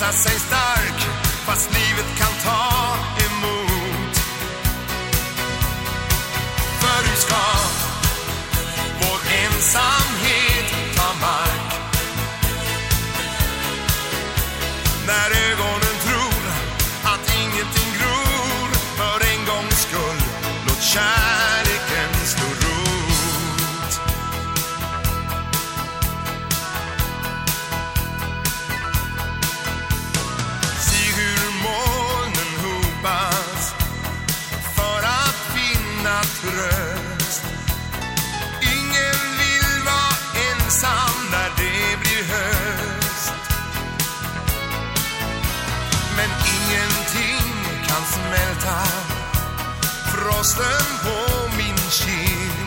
Visa sig stark fast ni tröst. Ingen vill vara ensam när det blir höst. Men ingenting kan smälta frosten på min kind.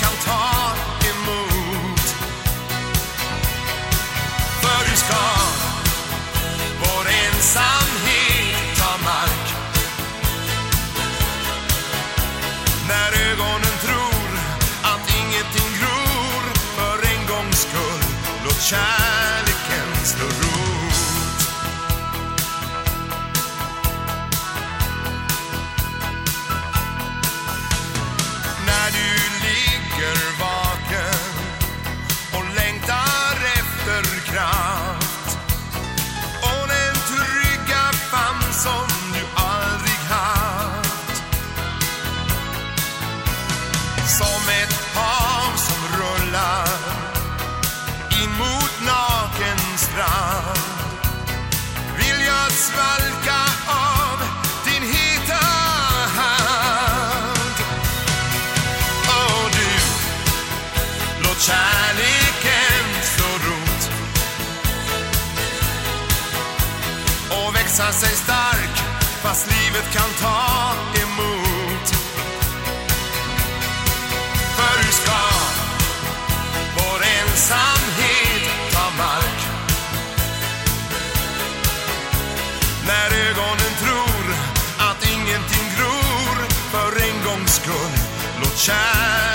Kan ta emot. För du ska vår ensamhet ta mark när ögonen tror att ingenting gror för en gångs skull. Låt kärleken och sig stark fast livet kan ta emot. För hur ska vår ensamhet ta mark. När ögonen tror att ingenting gror för en gångs skull låt kärleken